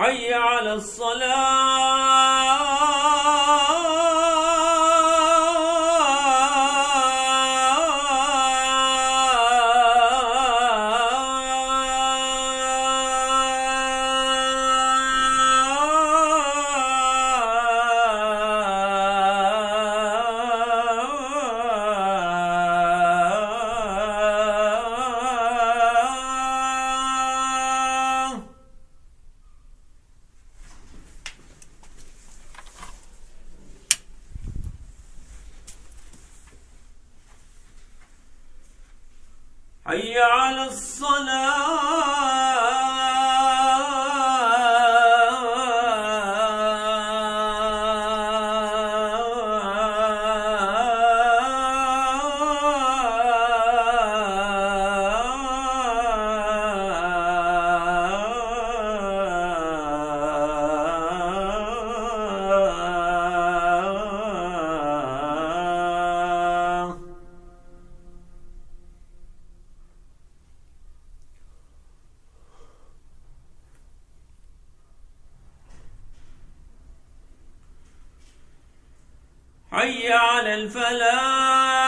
حي على الصلاة. حي على الصلاة. حي على الفلاح.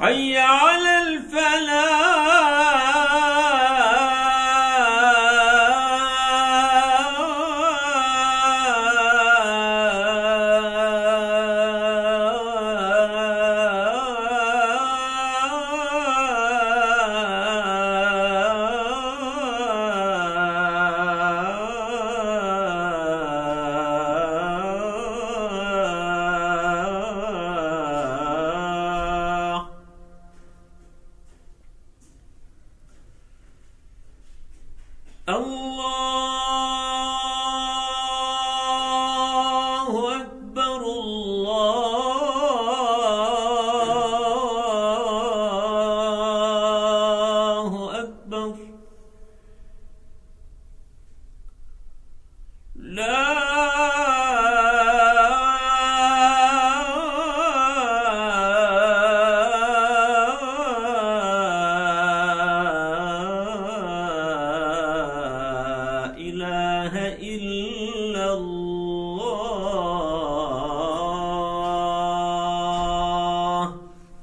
حي على الله